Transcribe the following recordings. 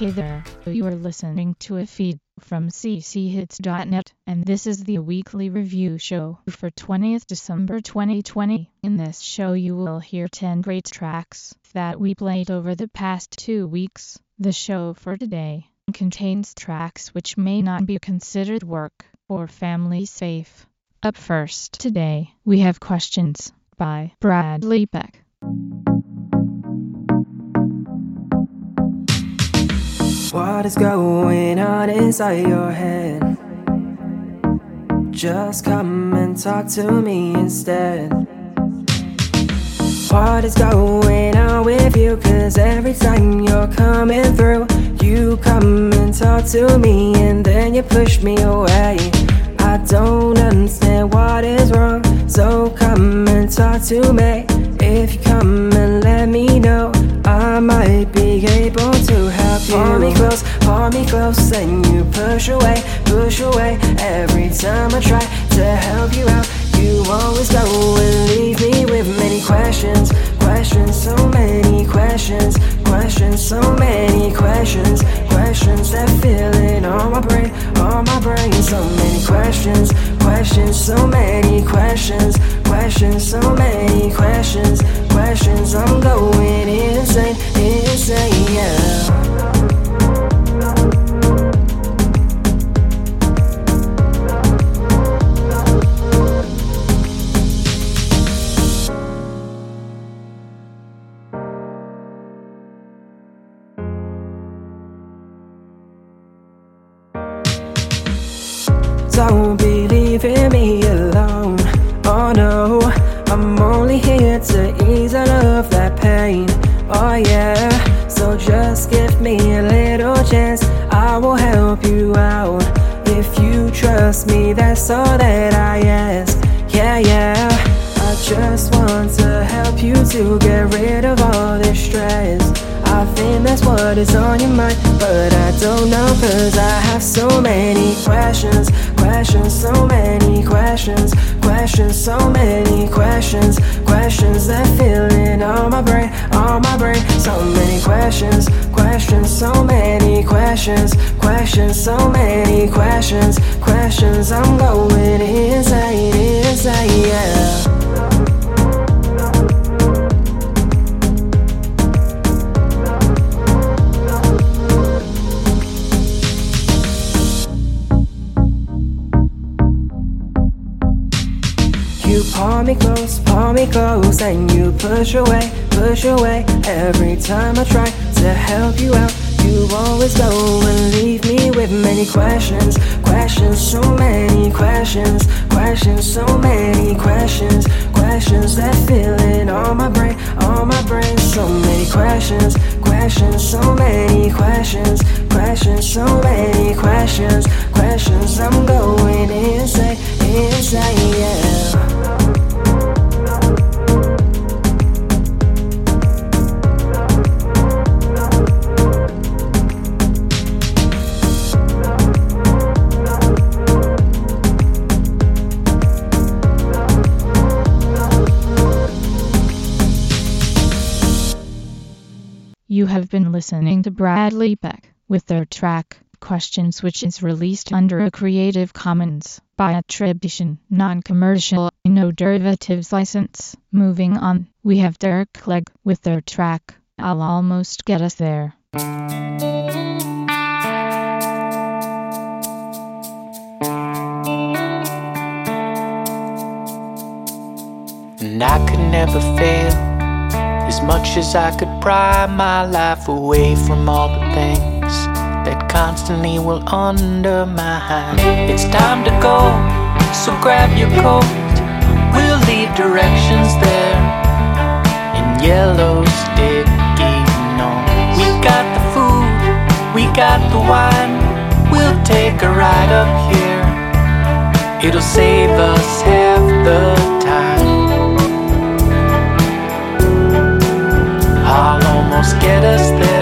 Hey there, you are listening to a feed from cchits.net, and this is the weekly review show for 20th December 2020. In this show you will hear 10 great tracks that we played over the past two weeks. The show for today contains tracks which may not be considered work or family safe. Up first today, we have Questions by Bradley Beck. What is going on inside your head? Just come and talk to me instead. What is going on with you? Cause every time you're coming through, you come and talk to me and then you push me away. I don't understand what is wrong, so come and talk to me. If you come and let me know, I might be able you. Pull me close, pull me close, and you push away, push away. Every time I try to help you out, you always go and leave me with many questions, questions, so many questions, questions, so many questions, questions that filling on my brain, pull me close, pull me close, and you push away, push away. Every time I try to help you out, you always go and leave me with many questions, questions, so many questions, questions, so many questions, questions that filling on my brain, on my brain. So many questions, questions, so many questions, questions, so many questions, questions. I'm going insane, insane, yeah. Been listening to Bradley Beck with their track Questions which is released under a Creative Commons by attribution, non-commercial, no derivatives license. Moving on, we have Derek Clegg with their track I'll Almost Get Us There. And I could never fail as much as I could pry my life away from all the things that constantly will undermine. It's time to go, so grab your coat. We'll leave directions there in yellow sticky notes. We got the food, we got the wine. We'll take a ride up here. It'll save us half the I'll almost get us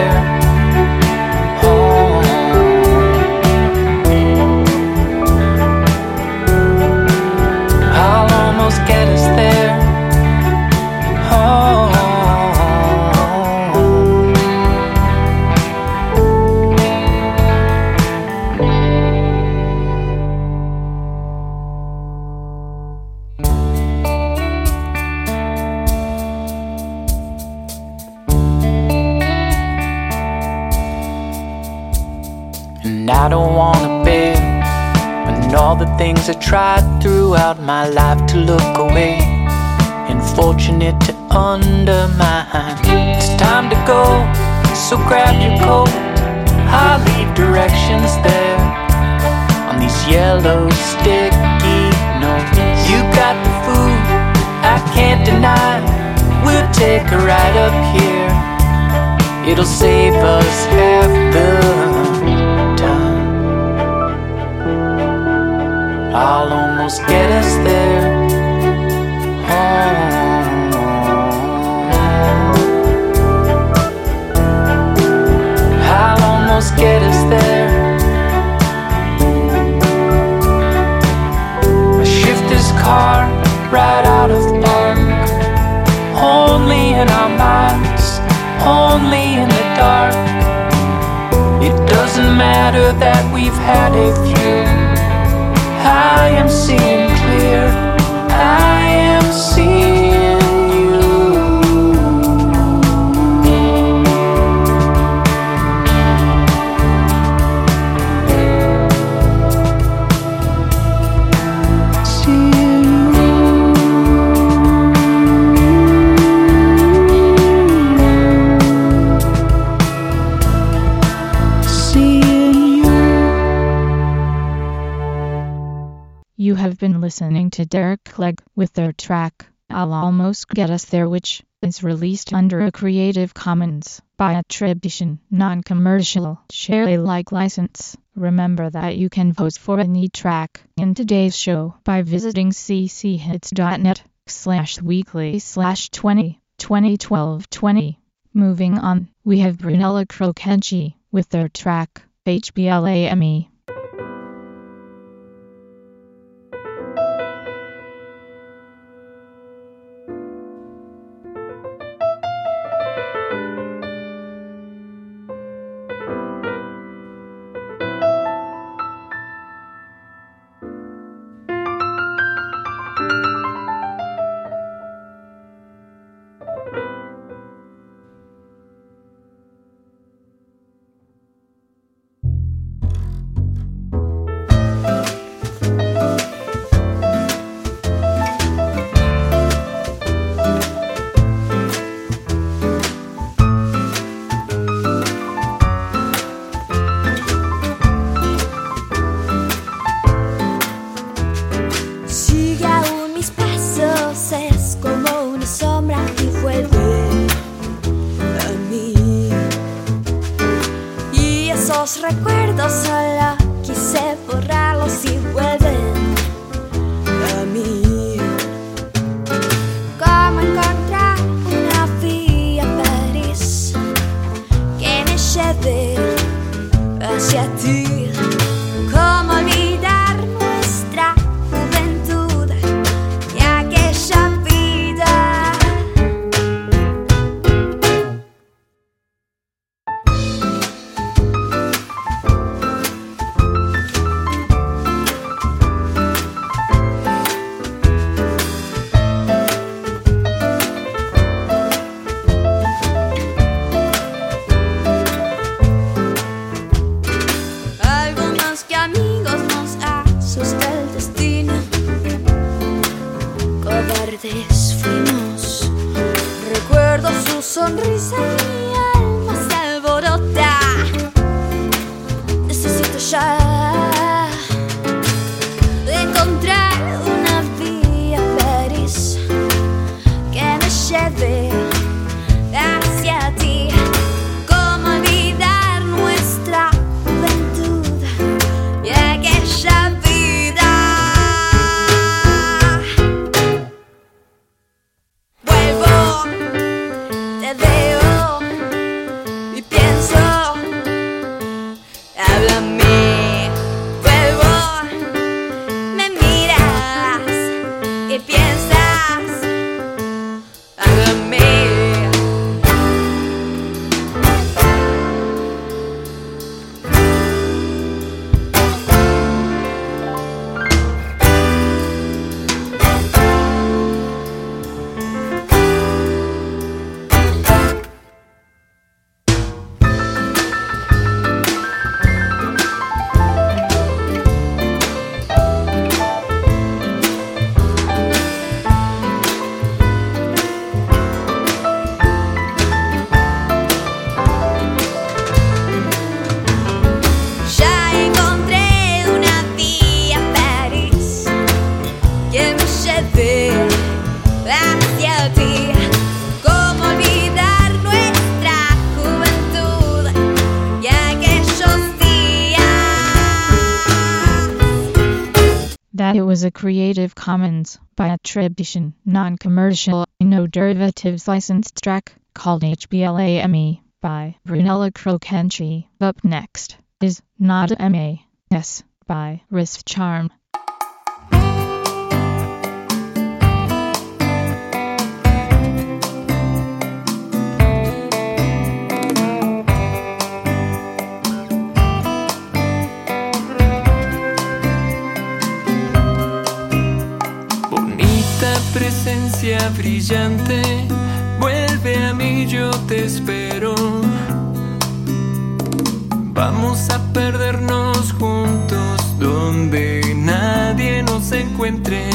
I tried throughout my life to look away, unfortunate to undermine. It's time to go, so grab your coat. I'll leave directions there on these yellow sticky notes. You got the food, I can't deny. We'll take a ride up here. It'll save us half the a few. I am seeing to Derek Clegg with their track, I'll Almost Get Us There which is released under a Creative Commons by attribution, non-commercial, share Alike license. Remember that you can vote for any track in today's show by visiting cchits.net slash weekly slash 20 2012 20. Moving on, we have Brunella Crocenci with their track, HBLAME. Attribution, non-commercial, no derivatives licensed track called HBLAME by Brunella Crocenci. Up next is Not M.A.S. by Risk Charm. Yo te espero. Vamos a perdernos juntos donde nadie nos encuentre,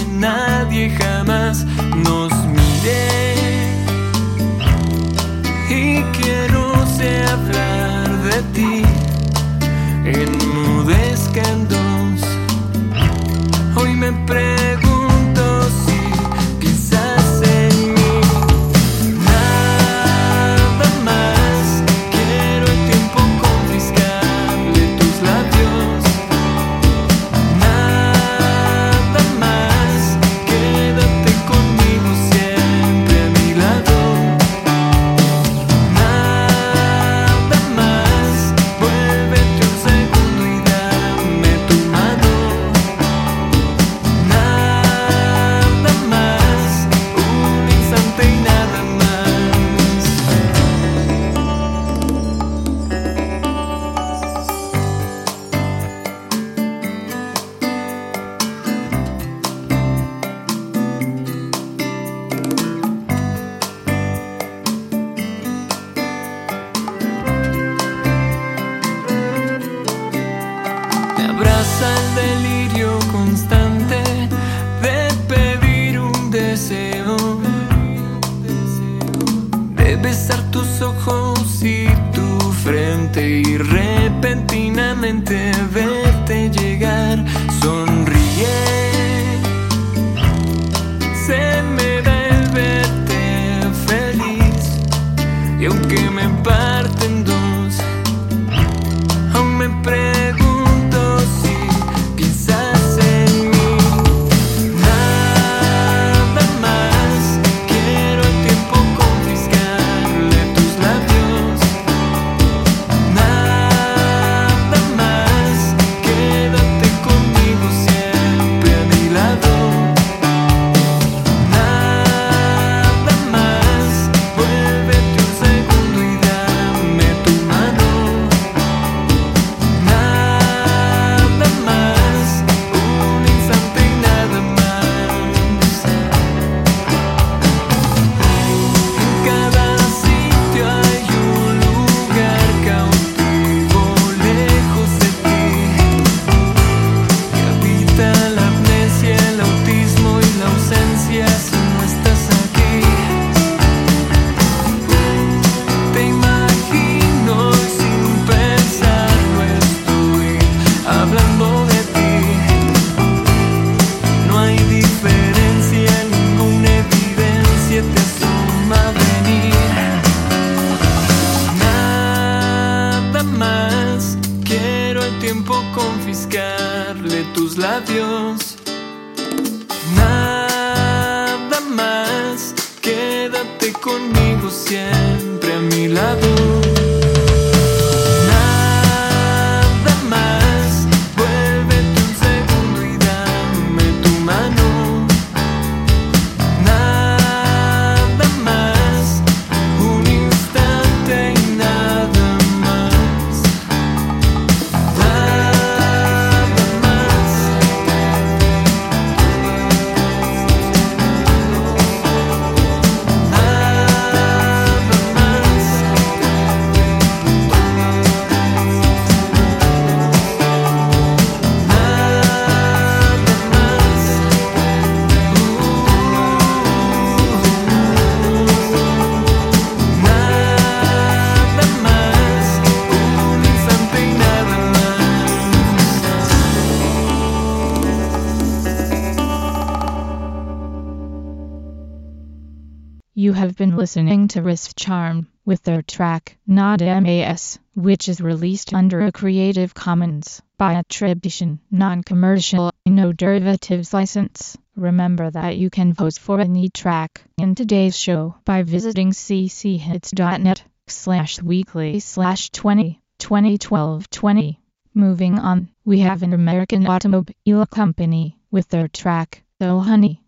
have been listening to Wrist Charm with their track Not MAS, which is released under a Creative Commons by attribution, non-commercial, no derivatives license. Remember that you can vote for any track in today's show by visiting cchits.net slash weekly slash 20 2012 20. Moving on, we have an American automobile company with their track Oh Honey.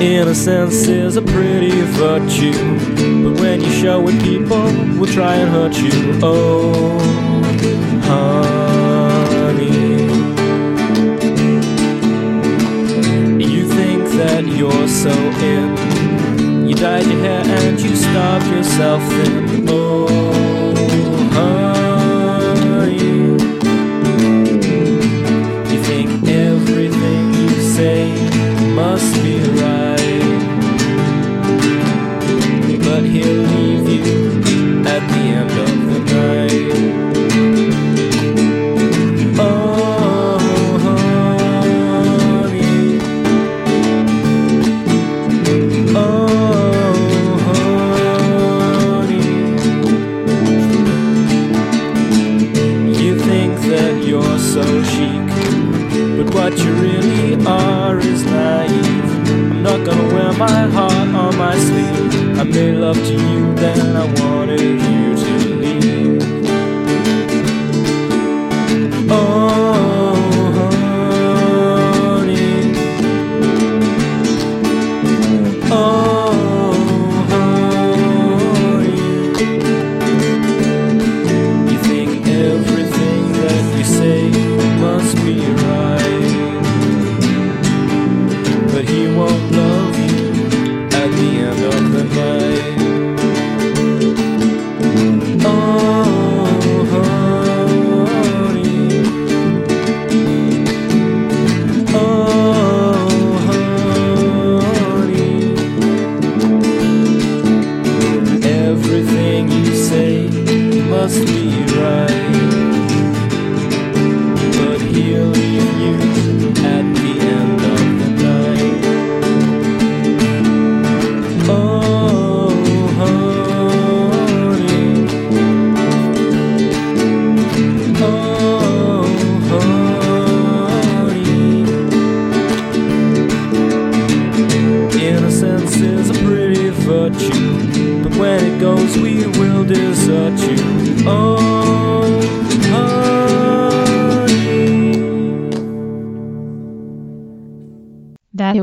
Innocence is a pretty virtue, but when you show it, people will try and hurt you. Oh, honey. You think that you're so in. You dyed your hair and you starved yourself thin. Oh, must be right.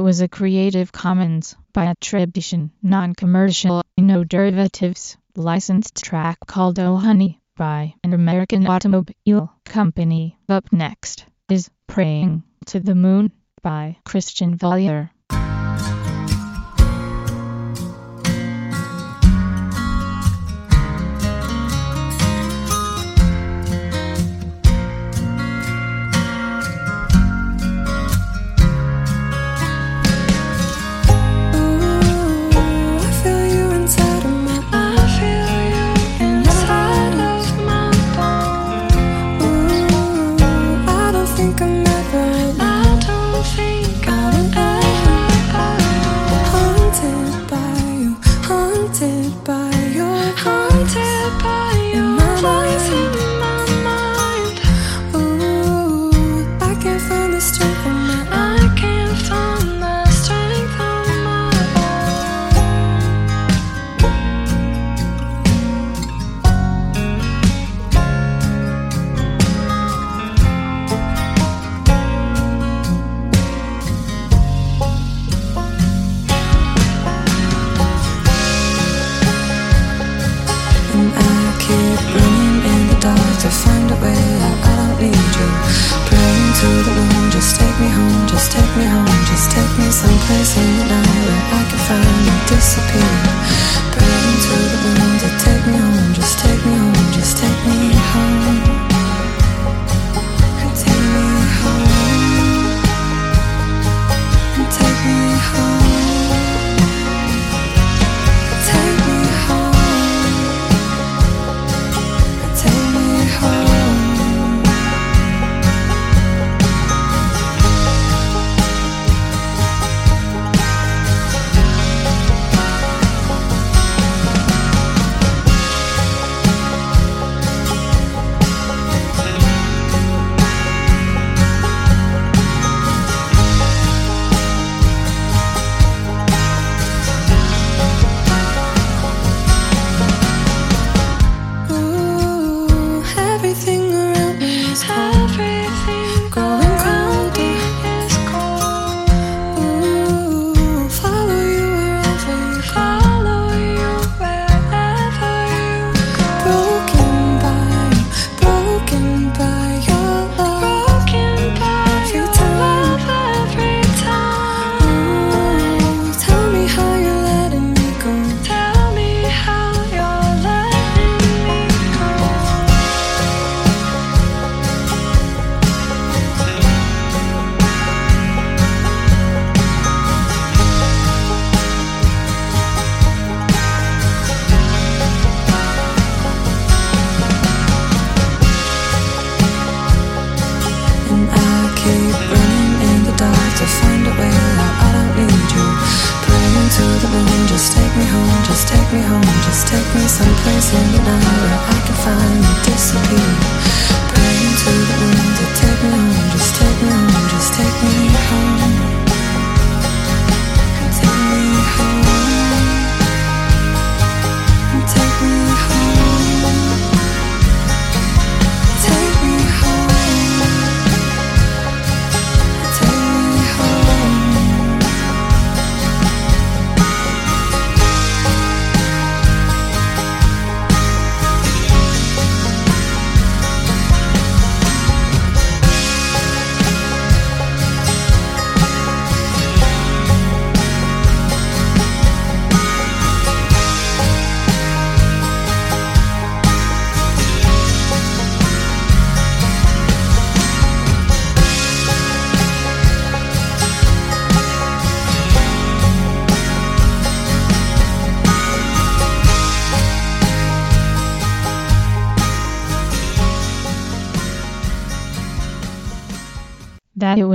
Was a Creative Commons by attribution, non-commercial, no derivatives, licensed track called Oh Honey by an American automobile company. Up next is Praying to the Moon by Christian Valier.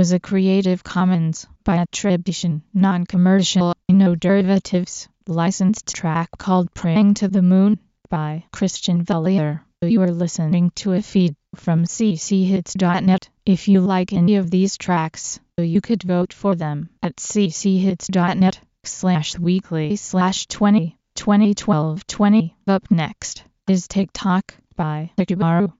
Was a Creative Commons by attribution, non-commercial, no derivatives, licensed track called Praying to the Moon by Christian Vellier. You are listening to a feed from cchits.net. If you like any of these tracks, you could vote for them at cchits.net slash weekly slash 20 2012 20. Up next is TikTok by Takubaru.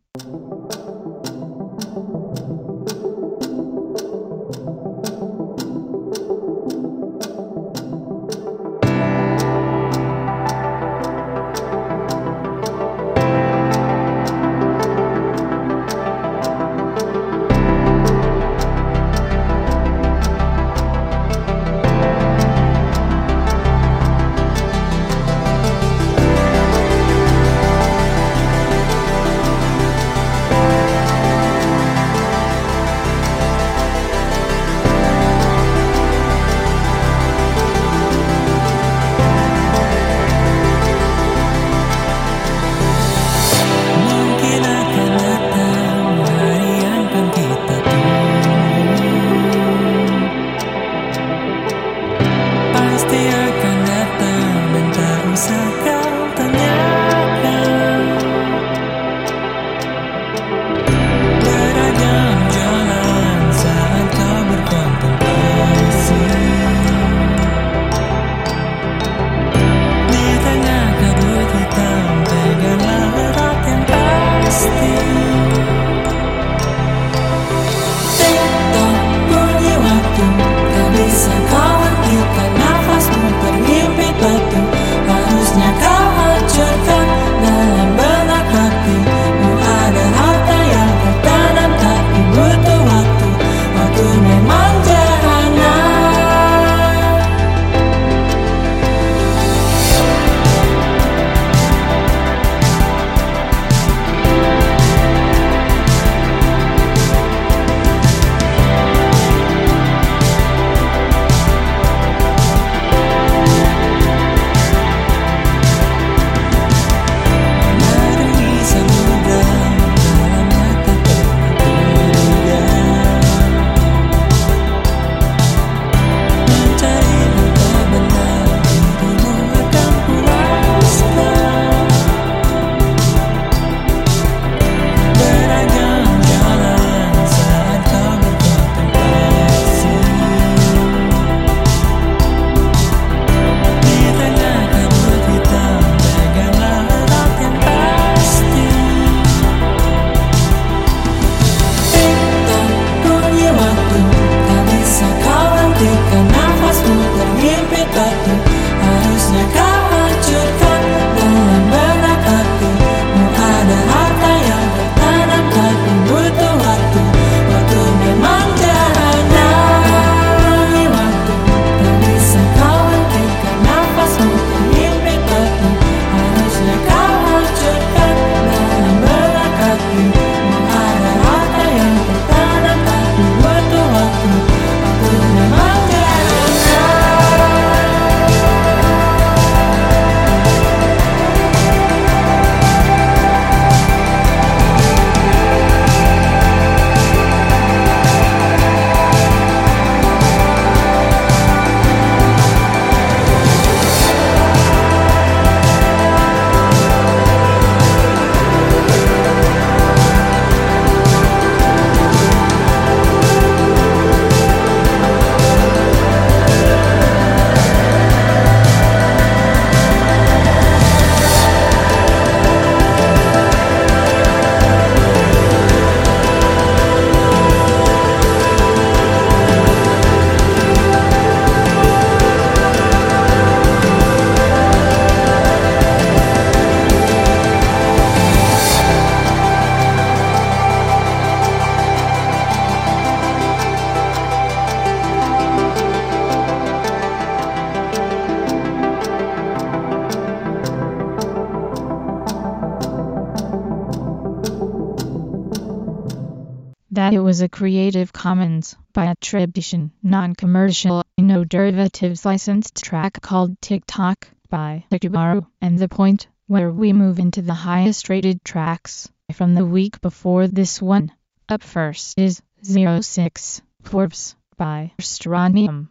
Creative Commons by attribution, non-commercial, no derivatives licensed track called TikTok by Akubaru. And the point where we move into the highest rated tracks from the week before this one. Up first is 06 Forbes by Strontium.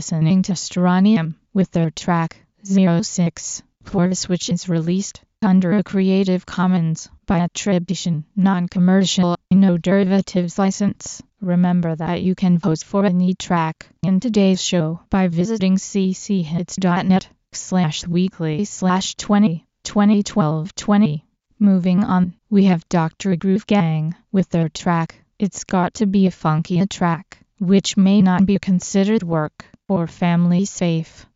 Listening to Strontium with their track 06. Force which is released under a Creative Commons by attribution, non-commercial, no derivatives license. Remember that you can vote for any track in today's show by visiting cchits.net slash weekly slash 20 2012 20. Moving on, we have Dr. Groove Gang with their track It's Got to Be a Funky Track, which may not be considered work or family safe.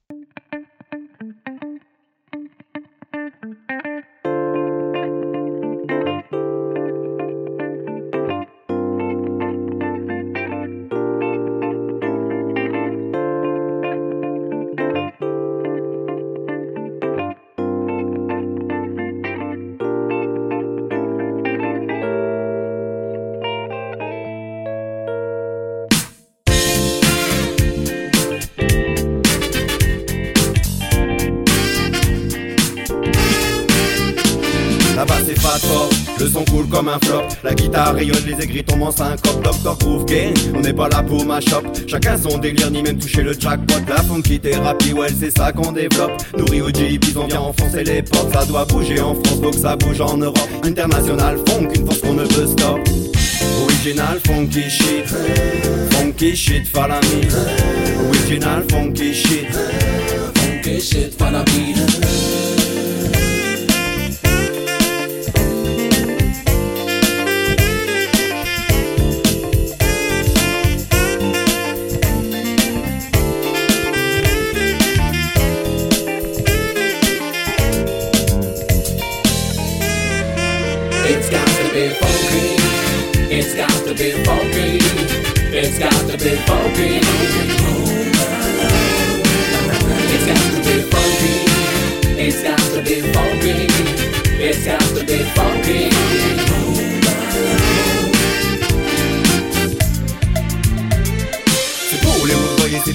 Comme un flop. La guitare rayonne, les aigris tombent en syncope. Doctor Groove Gang, on n'est pas là pour ma shop. Chacun son délire, ni même toucher le jackpot. La funky thérapie, ouais, c'est ça qu'on développe. Nourri au Jeep, on vient enfoncer les portes. Ça doit bouger en France, que ça bouge en Europe. International funk, une force qu'on ne peut stop. Original funky shit, funky shit, me. Original funky shit, funky shit, follow me. It's got to be funky. It's got to be funky. It's got to be funky. It's got to be funky.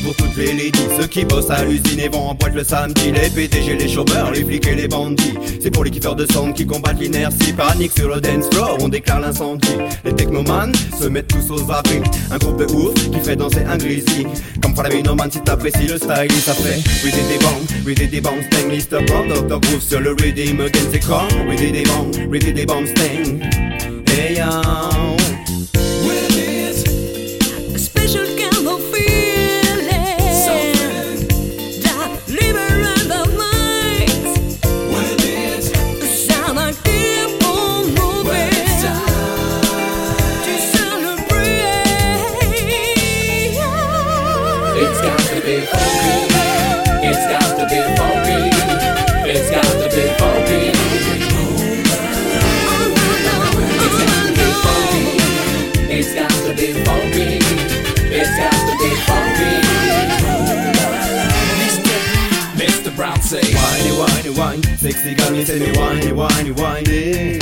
Pour toutes les ladies Ceux qui bossent à l'usine et vont en boîte le samedi. Les PDG, les chômeurs, les flics et les bandits. C'est pour les kiffeurs de sang qui combattent l'inertie. Panique sur le dance floor, on déclare l'incendie. Les technomanes se mettent tous aux abris. Un groupe de ouf qui fait danser un grizzly Comme pour la minoman si t'apprécies le style Ça fait We did des bombs, we did des bombs sting Mr. Brown, Dr. Groove sur le rhythm Again c'est con, we did des bombs, we did des bombs sting. Hey Sexy me, say me whiny, whiny, whiny.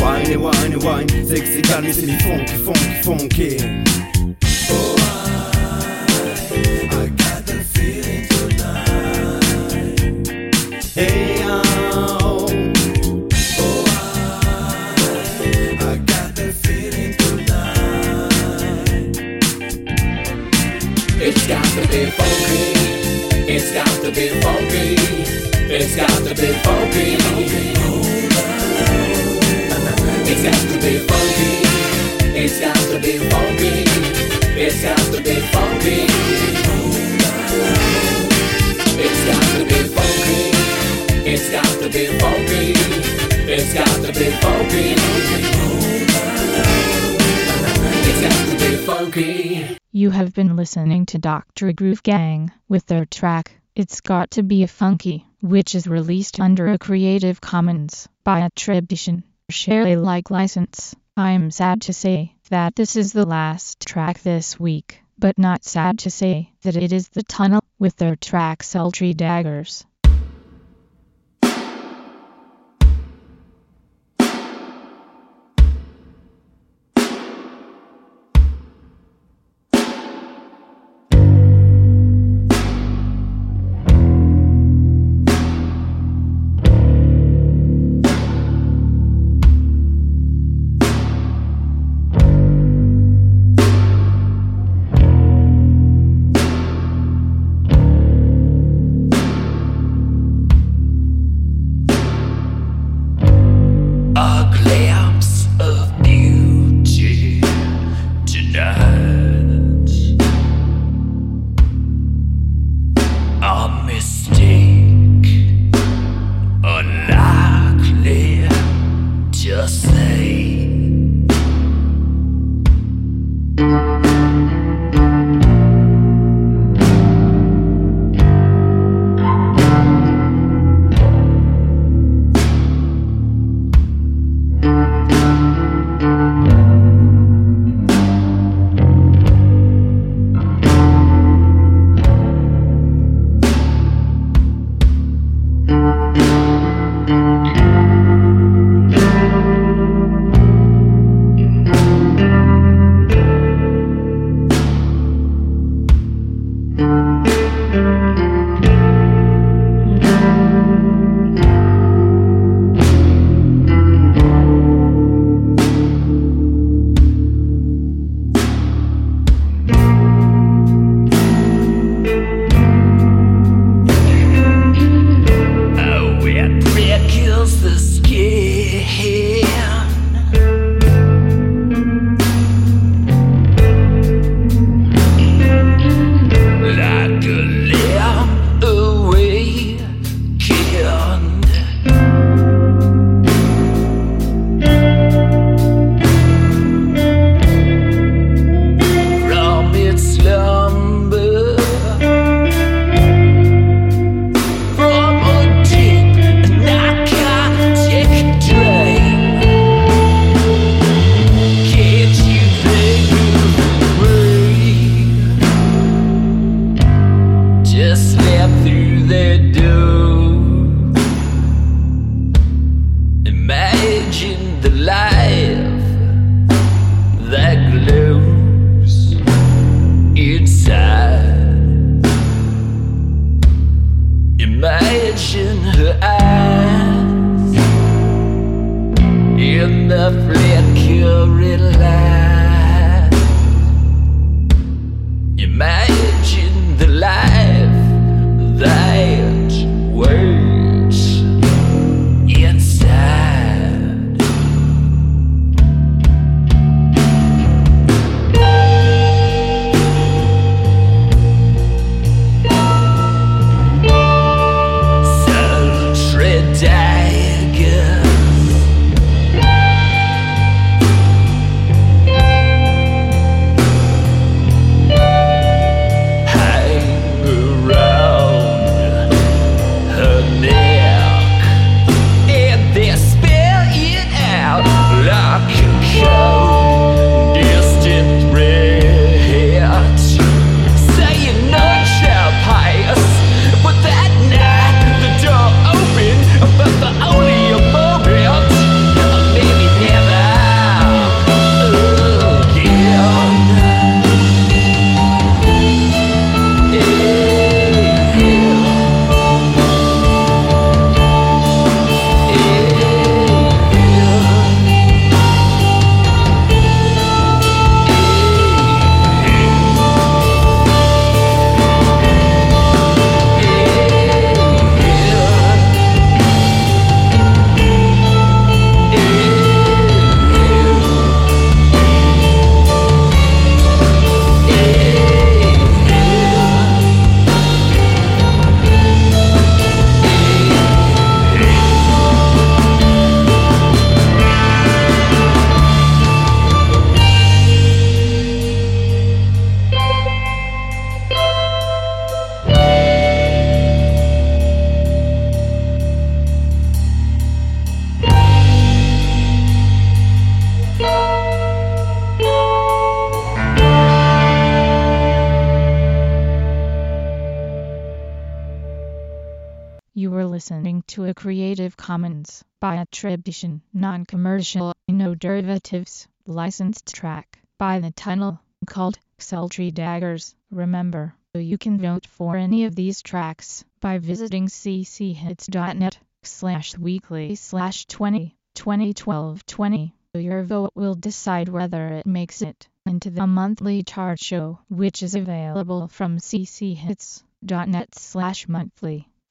Whiny, whiny, whiny. Sexy me, say me funky, funky, funky. Oh, I, I got the feeling tonight. Hey, oh. Oh, I, I got the feeling tonight. It's got to be funky. It's got to be funky. It's got to be funky. It's got to be funky. It's got to be funky. It's got to be funky. It's got to be funky. It's got to be funky. It's got to be funky. It's got to be funky. You have been listening to Dr. Groove Gang with their track It's Got to Be a Funky which is released under a Creative Commons by attribution, share Alike license. I'm sad to say that this is the last track this week, but not sad to say that it is The Tunnel with their track Sultry Daggers. ugly. Listening to a Creative Commons by attribution, non-commercial, no derivatives, licensed track by The Tunnel called Sultry Daggers. Remember, you can vote for any of these tracks by visiting cchits.net slash weekly slash 20 2012 20. Your vote will decide whether it makes it into the monthly chart show, which is available from cchits.net slash monthly.